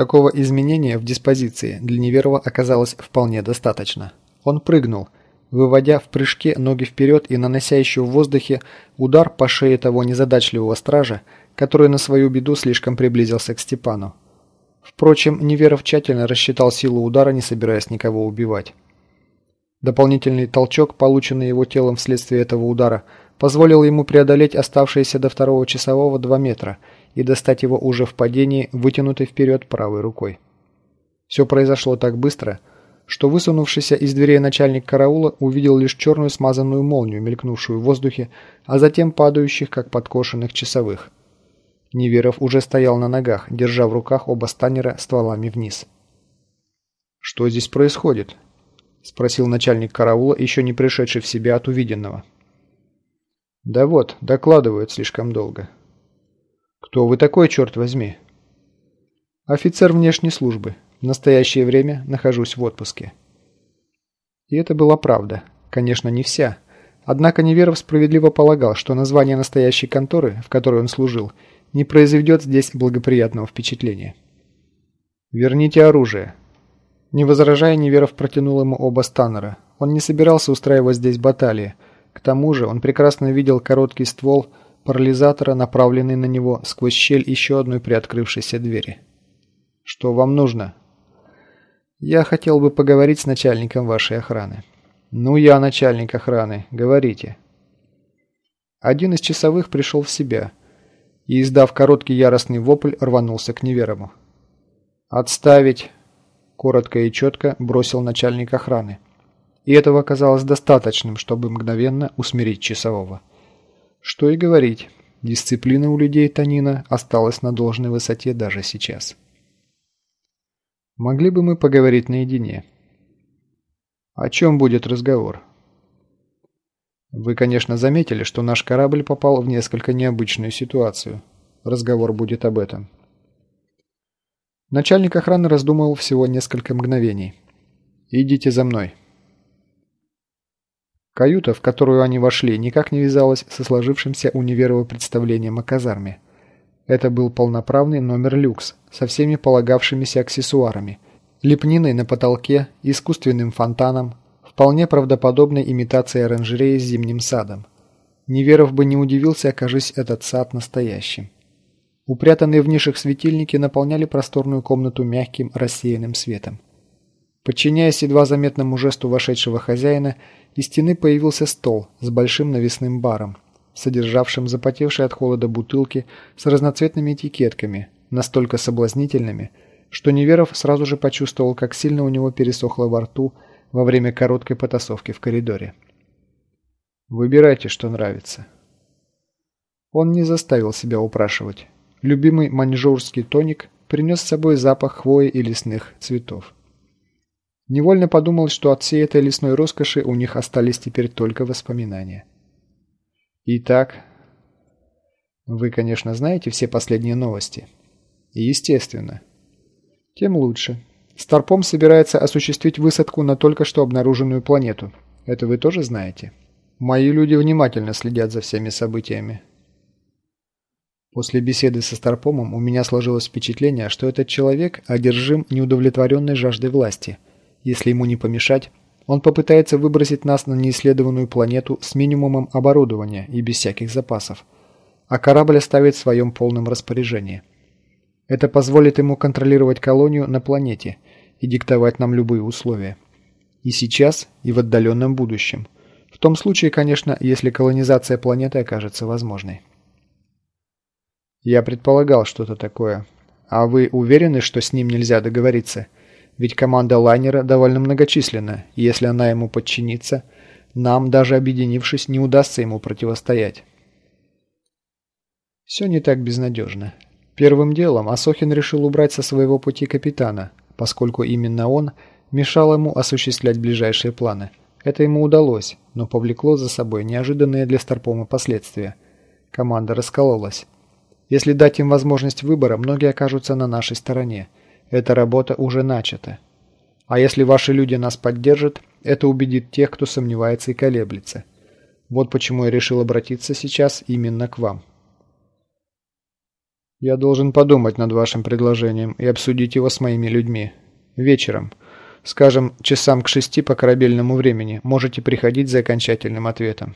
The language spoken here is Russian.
Такого изменения в диспозиции для Неверова оказалось вполне достаточно. Он прыгнул, выводя в прыжке ноги вперед и нанося еще в воздухе удар по шее того незадачливого стража, который на свою беду слишком приблизился к Степану. Впрочем, Неверов тщательно рассчитал силу удара, не собираясь никого убивать. Дополнительный толчок, полученный его телом вследствие этого удара, позволил ему преодолеть оставшиеся до второго часового 2 метра и достать его уже в падении, вытянутой вперед правой рукой. Все произошло так быстро, что высунувшийся из дверей начальник караула увидел лишь черную смазанную молнию, мелькнувшую в воздухе, а затем падающих, как подкошенных часовых. Неверов уже стоял на ногах, держа в руках оба станера стволами вниз. «Что здесь происходит?» – спросил начальник караула, еще не пришедший в себя от увиденного. «Да вот, докладывают слишком долго». «Кто вы такой, черт возьми?» «Офицер внешней службы. В настоящее время нахожусь в отпуске». И это была правда. Конечно, не вся. Однако Неверов справедливо полагал, что название настоящей конторы, в которой он служил, не произведет здесь благоприятного впечатления. «Верните оружие». Не возражая, Неверов протянул ему оба станнера. Он не собирался устраивать здесь баталии – к тому же он прекрасно видел короткий ствол парализатора, направленный на него сквозь щель еще одной приоткрывшейся двери. «Что вам нужно?» «Я хотел бы поговорить с начальником вашей охраны». «Ну, я начальник охраны. Говорите». Один из часовых пришел в себя и, издав короткий яростный вопль, рванулся к Неверову. «Отставить!» – коротко и четко бросил начальник охраны и этого оказалось достаточным, чтобы мгновенно усмирить часового. Что и говорить, дисциплина у людей Танина осталась на должной высоте даже сейчас. Могли бы мы поговорить наедине? О чем будет разговор? Вы, конечно, заметили, что наш корабль попал в несколько необычную ситуацию. Разговор будет об этом. Начальник охраны раздумывал всего несколько мгновений. «Идите за мной». Каюта, в которую они вошли, никак не вязалась со сложившимся у Неверова представлением о казарме. Это был полноправный номер люкс со всеми полагавшимися аксессуарами, лепниной на потолке, искусственным фонтаном, вполне правдоподобной имитацией оранжереи с зимним садом. Неверов бы не удивился, окажись этот сад настоящим. Упрятанные в нишах светильники наполняли просторную комнату мягким рассеянным светом. Подчиняясь едва заметному жесту вошедшего хозяина, из стены появился стол с большим навесным баром, содержавшим запотевшие от холода бутылки с разноцветными этикетками, настолько соблазнительными, что Неверов сразу же почувствовал, как сильно у него пересохло во рту во время короткой потасовки в коридоре. «Выбирайте, что нравится». Он не заставил себя упрашивать. Любимый маньчжурский тоник принес с собой запах хвои и лесных цветов. Невольно подумал, что от всей этой лесной роскоши у них остались теперь только воспоминания. Итак, вы, конечно, знаете все последние новости. Естественно. Тем лучше. Старпом собирается осуществить высадку на только что обнаруженную планету. Это вы тоже знаете? Мои люди внимательно следят за всеми событиями. После беседы со Старпомом у меня сложилось впечатление, что этот человек одержим неудовлетворенной жаждой власти – если ему не помешать, он попытается выбросить нас на неисследованную планету с минимумом оборудования и без всяких запасов, а корабль оставит в своем полном распоряжении. Это позволит ему контролировать колонию на планете и диктовать нам любые условия. И сейчас, и в отдаленном будущем. В том случае, конечно, если колонизация планеты окажется возможной. Я предполагал что-то такое. А вы уверены, что с ним нельзя договориться – ведь команда лайнера довольно многочисленна, и если она ему подчинится, нам, даже объединившись, не удастся ему противостоять. Все не так безнадежно. Первым делом Асохин решил убрать со своего пути капитана, поскольку именно он мешал ему осуществлять ближайшие планы. Это ему удалось, но повлекло за собой неожиданные для Старпома последствия. Команда раскололась. Если дать им возможность выбора, многие окажутся на нашей стороне – эта работа уже начата. А если ваши люди нас поддержат, это убедит тех, кто сомневается и колеблется. Вот почему я решил обратиться сейчас именно к вам. Я должен подумать над вашим предложением и обсудить его с моими людьми. Вечером, скажем, часам к шести по корабельному времени, можете приходить за окончательным ответом.